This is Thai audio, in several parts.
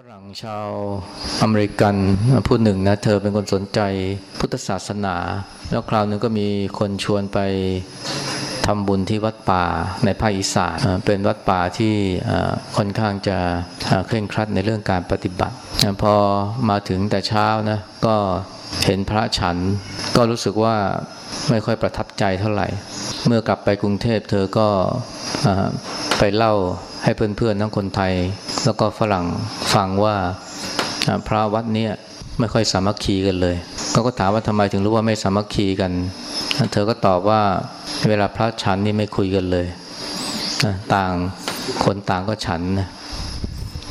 ฝรั่งชาวอเมริกันผู้หนึ่งนะเธอเป็นคนสนใจพุทธศาสนา แล้วคราวหนึ่งก็มีคนชวนไปทำบุญที่วัดป่าในภาคอีสานเป็นวัดป่าที่ค่อนข้างจะเคร่งครัดในเรื่องการปฏิบัติพอมาถึงแต่เช้านะก็เห็นพระฉันก็รู้สึกว่าไม่ค่อยประทับใจเท่าไหร่ เมื่อกลับไปกรุงเทพเธอก็ไปเล่าให้เพื่อนๆทั้งคนไทย แล้วก็ฝรั่งฟังว่าพระวัดเนี้ยไม่ค่อยสามัคคีกันเลยเขาก็ถามว่าทำไมถึงรู้ว่าไม่สามัคคีกัน เธอก็ตอบว่าเวลาพระฉันนี่ไม่คุยกันเลย ต่างคนต่างก็ฉันนะ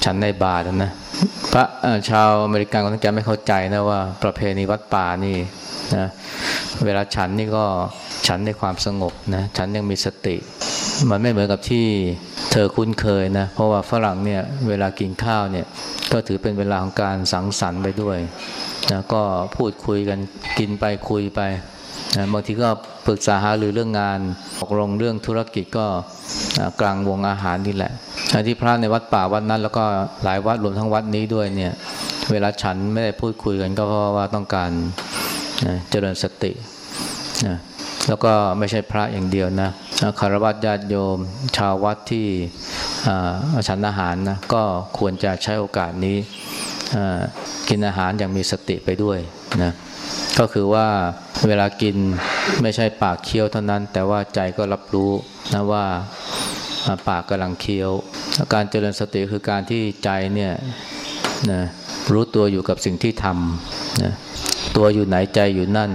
ฉันในบาทนะพระชาวอเมริกันคนนั้นแกไม่เข้าใจนะว่าประเพณีวัดป่านี่นะเวลาฉันนี่ก็ฉันในความสงบนะฉันยังมีสติ มันไม่เหมือนกับที่เธอคุ้นเคยนะ เพราะว่าฝรั่งเนี่ยเวลากินข้าวเนี่ยก็ถือเป็นเวลาของการสังสรรค์ไปด้วยนะก็พูดคุยกันกินไปคุยไปนะบางทีก็ปรึกษาหารือเรื่องงานตกลงเรื่องธุรกิจก็กลางวงอาหารนี่แหละที่พระในวัดป่าวัดนั้น แล้วก็หลายวัดรวมทั้งวัดนี้ด้วยเนี่ยเวลาฉันไม่ได้พูดคุยกันก็เพราะว่าต้องการนะเจริญสตินะแล้วก็ไม่ใช่พระอย่างเดียวนะ คารวะญาติโยม ชาววัดที่ฉันอาหารนะก็ควรจะใช้โอกาสนี้กินอาหารอย่างมีสติไปด้วยนะก็คือว่าเวลากินไม่ใช่ปากเคี้ยวเท่านั้น แต่ว่าใจก็รับรู้นะว่าปากกำลังเคี้ยว การเจริญสติคือการที่ใจเนี่ยนะรู้ตัวอยู่กับสิ่งที่ทำนะตัวอยู่ไหนใจอยู่นั่น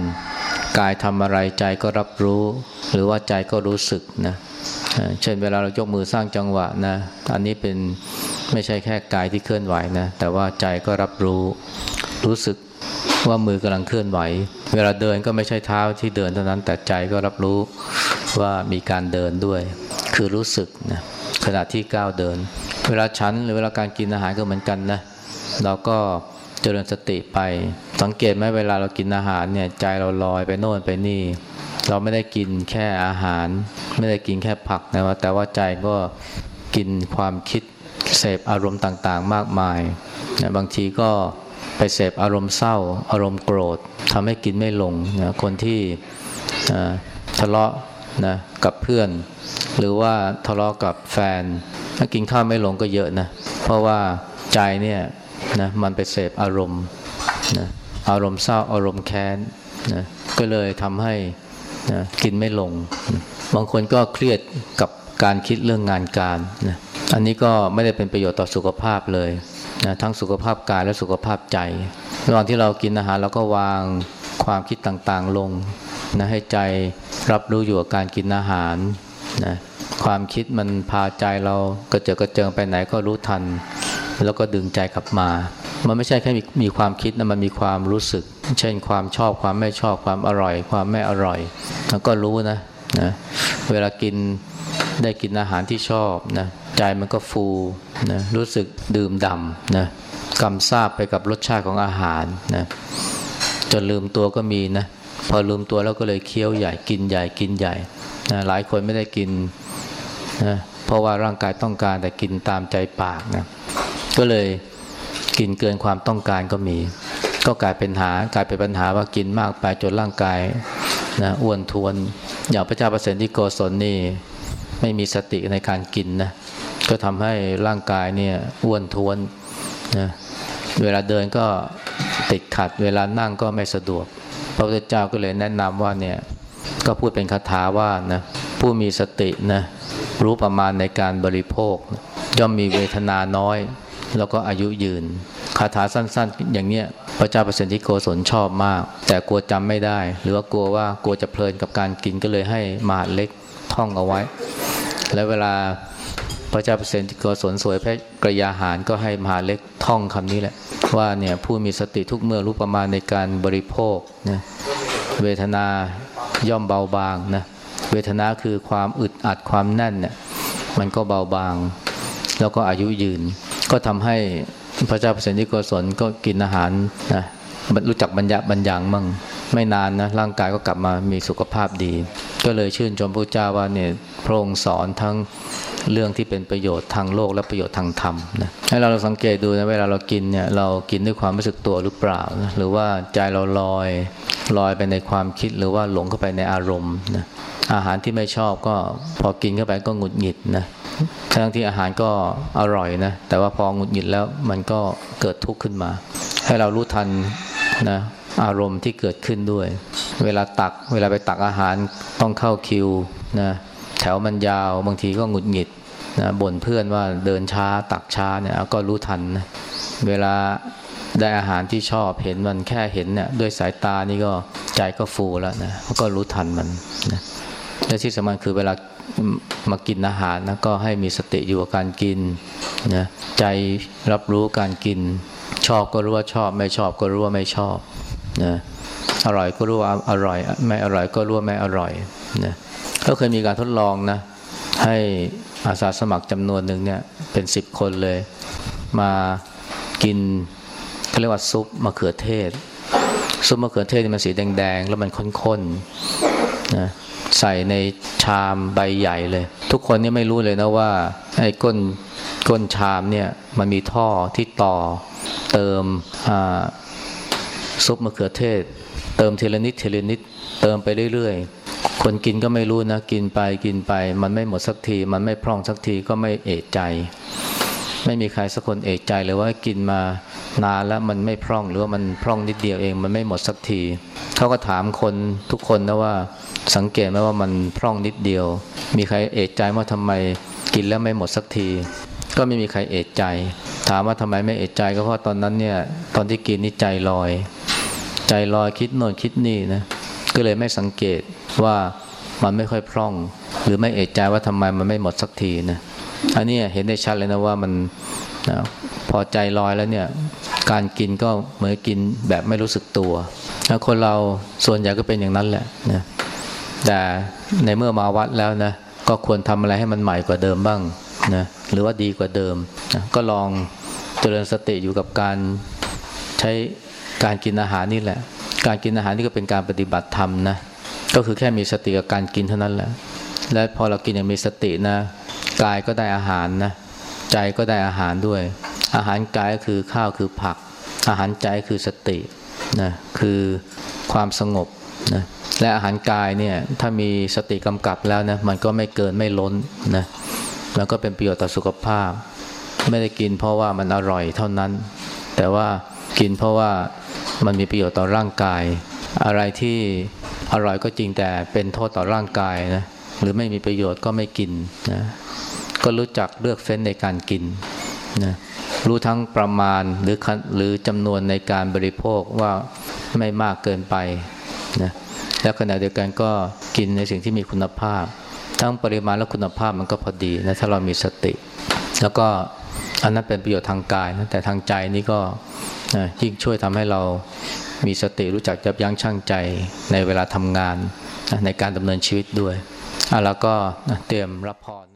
กายทำอะไรใจก็รับรู้ หรือว่าใจก็รู้สึกนะเช่นเวลาเรายกมือสร้างจังหวะนะอันนี้เป็นไม่ใช่แค่กายที่เคลื่อนไหวนะแต่ว่าใจก็รับรู้รู้สึกว่ามือกำลังเคลื่อนไหว เวลาเดินก็ไม่ใช่เท้าที่เดินเท่านั้นแต่ใจก็รับรู้ว่ามีการเดินด้วย คือรู้สึกนะขณะที่ก้าวเดิน เวลาฉันหรือเวลาการกินอาหารก็เหมือนกันนะเราก็เจริญสติไป สังเกตไหมเวลาเรากินอาหารเนี่ยใจเราลอยไปโน่นไปนี่ เราไม่ได้กินแค่อาหาร ไม่ได้กินแค่ผักนะว่าแต่ว่าใจก็กินความคิดเสพอารมณ์ต่างๆ มากมายนะบางทีก็ไปเสพอารมณ์เศร้า อารมณ์โกรธทำให้กินไม่ลงนะคนที่ทะเลาะนะกับเพื่อน หรือว่าทะเลาะกับแฟน ถ้ากินข้าวไม่ลงก็เยอะนะเพราะว่าใจเนี่ยนะมันไปเสพอารมณ์นะอารมณ์เศร้าอารมณ์แค้นนะก็เลยทำให้ นะกินไม่ลงนะบางคนก็เครียดกับการคิดเรื่องงานการนะอันนี้ก็ไม่ได้เป็นประโยชน์ต่อสุขภาพเลยนะทั้งสุขภาพกายและสุขภาพใจ ระหว่างที่เรากินอาหารเราก็วางความคิดต่างๆลงนะให้ใจรับรู้อยู่กับการกินอาหารนะความคิดมันพาใจเรากระเจิดกระเจิงไปไหนก็รู้ทัน แล้วก็ดึงใจกลับมา มันไม่ใช่แค่มีมีความคิดนะมันมีความรู้สึก เช่นความชอบความไม่ชอบความอร่อย ความไม่อร่อยมันก็รู้นะนะเวลากินได้กินอาหารที่ชอบนะใจมันก็ฟูนะรู้สึกดื่มด่ำนะกำซาบไปกับรสชาติของอาหารนะจนลืมตัวก็มีนะพอลืมตัวแล้วก็เลยเคี้ยวใหญ่กินใหญ่กินใหญ่นะหลายคนไม่ได้กินนะเพราะว่าร่างกายต้องการแต่กินตามใจปากนะก็เลยกินเกินความต้องการก็มี ก็กลายเป็นหากลายเป็นปัญหาว่ากินมากไปจนร่างกายนะอ้วนทวน อย่างพระเจ้าประเสริฐที่โกศลนี่ไม่มีสติในการกินนะก็ทำให้ร่างกายเนี่ยอ้วนทวนนะเวลาเดินก็ติดขัด เวลานั่งก็ไม่สะดวก พระพุทธเจ้าก็เลยแนะนำว่าเนี่ยก็พูดเป็นคาถาว่านะผู้มีสตินะรู้ประมาณในการบริโภค ย่อมมีเวทนาน้อย แล้วก็อายุยืน คาถาสั้น ๆ อย่างเนี้ย พระเจ้าประสิทธิโกศลชอบมาก แต่กลัวจำไม่ได้ หรือว่ากลัวว่ากลัวจะเพลินกับการกินก็เลยให้มหาดเล็กท่องเอาไว้ และเวลาพระเจ้าประสิทธิโกศลสวยพระกระยาหารก็ให้มหาดเล็กท่องคำนี้แหละ ว่าเนี่ยผู้มีสติทุกเมื่อรู้ประมาณในการบริโภคนะเวทนาย่อมเบาบางนะเวทนาคือความอึดอัดความแน่นเนี่ยมันก็เบาบาง แล้วก็อายุยืน ก็ทำให้ พระเจ้าประสิทธิโกศลก็กินอาหารนะรู้จักบรรยะบรรยังมั่งไม่นานนะร่างกายก็กลับมามีสุขภาพดี ก็เลยชื่นชมพระเจ้าว่าเนี่ยพระองค์สอนทั้งเรื่องที่เป็นประโยชน์ทางโลกและประโยชน์ทางธรรมนะให้เราสังเกตดูนะเวลาเรากินเนี่ยเรากินด้วยความรู้สึกตัวหรือเปล่านะหรือว่าใจเราลอยลอยไปในความคิดหรือว่าหลงเข้าไปในอารมณ์นะ อาหารที่ไม่ชอบก็พอกินเข้าไปก็หงุดหงิดนะทั้งที่อาหารก็อร่อยนะ แต่ว่าพอหงุดหงิดแล้วมันก็เกิดทุกข์ขึ้นมา ให้เรารู้ทันนะอารมณ์ที่เกิดขึ้นด้วย เวลาตักเวลาไปตักอาหารต้องเข้าคิวนะแถวมันยาวบางทีก็หงุดหงิดนะบ่นเพื่อนว่าเดินช้าตักช้าเนี่ยก็รู้ทันนะเวลาได้อาหารที่ชอบเห็นมันแค่เห็นเนี่ยด้วยสายตานี่ก็ใจก็ฟูแล้วนะก็รู้ทันมันนะ และที่สำคัญคือเวลามากินอาหารนะก็ให้มีสติอยู่กับการกินนะใจรับรู้การกิน ชอบก็รู้ว่าชอบ ไม่ชอบก็รู้ว่าไม่ชอบนะอร่อยก็รู้ว่าอร่อย ไม่อร่อยก็รู้ว่าไม่อร่อยนะก็เคยมีการทดลองนะให้อาสาสมัครจำนวนหนึ่งเนี่ยเป็นสิบคนเลย มากินเขาเรียกว่าซุปมะเขือเทศ ซุปมะเขือเทศนี่มันสีแดงๆ แล้วมันข้นๆ นะใส่ในชามใบใหญ่เลย ทุกคนนี่ไม่รู้เลยนะว่าไอ้ก้นก้นชามเนี่ยมันมีท่อที่ต่อเติมซุปมะเขือเทศ เติมเทีลนิดเทีลนิดเติมไปเรื่อยๆ คนกินก็ไม่รู้นะ กินไปกินไป มันไม่หมดสักที มันไม่พร่องสักทีก็ไม่เอะใจ ไม่มีใครสักคนเอกใจเลยว่ากินมานานแล้วมันไม่พร่องหรือว่ามันพร่องนิดเดียวเอง มันไม่หมดสักทีเขาก็ถามคนทุกคนนะว่า สังเกตไหมว่ามันพร่องนิดเดียว มีใครเอกใจว่าทำไมกินแล้วไม่หมดสักที ก็ไม่มีใครเอกใจ ถามว่าทำไมไม่เอกใจก็เพราะตอนนั้นเนี่ยตอนที่กินนี่ใจลอย ใจลอยคิดโน่นคิดนี่นะก็เลยไม่สังเกตว่ามันไม่ค่อยพร่อง หรือไม่เอกใจว่าทำไมมันไม่หมดสักทีนะอันนี้เห็นได้ชัดเลยนะว่ามันนะพอใจลอยแล้วเนี่ยการกินก็เหมือนกินแบบไม่รู้สึกตัวแล้วคนเราส่วนใหญ่ก็เป็นอย่างนั้นแหละนะ แต่ในเมื่อมาวัดแล้วนะก็ควรทำอะไรให้มันใหม่กว่าเดิมบ้างนะหรือว่าดีกว่าเดิมนะก็ลองเจริญสติอยู่กับการใช้การกินอาหารนี่แหละ การกินอาหารนี่ก็เป็นการปฏิบัติธรรมนะก็คือแค่มีสติกับการกินเท่านั้นแหละ และพอเรากินอย่างมีสตินะกายก็ได้อาหารนะใจก็ได้อาหารด้วย อาหารกายก็คือข้าวคือผัก อาหารใจคือสตินะคือความสงบนะ และอาหารกายเนี่ยถ้ามีสติกำกับแล้วนะมันก็ไม่เกินไม่ล้นนะแล้วก็เป็นประโยชน์ต่อสุขภาพ ไม่ได้กินเพราะว่ามันอร่อยเท่านั้น แต่ว่ากินเพราะว่ามันมีประโยชน์ต่อร่างกาย อะไรที่อร่อยก็จริงแต่เป็นโทษต่อร่างกายนะหรือไม่มีประโยชน์ก็ไม่กินนะก็รู้จักเลือกเฟ้นในการกินนะรู้ทั้งประมาณหรือหรือจำนวนในการบริโภคว่าไม่มากเกินไปนะ แล้วขณะเดียวกันก็กินในสิ่งที่มีคุณภาพ ทั้งปริมาณและคุณภาพมันก็พอดีนะถ้าเรามีสติ แล้วก็อันนั้นเป็นประโยชน์ทางกายนะแต่ทางใจนี่ก็ยิ่งช่วยทำให้เรามีสติรู้จักยับยั้งชั่งใจในเวลาทำงาน ในการดำเนินชีวิตด้วยแล้วก็เตรียมรับพร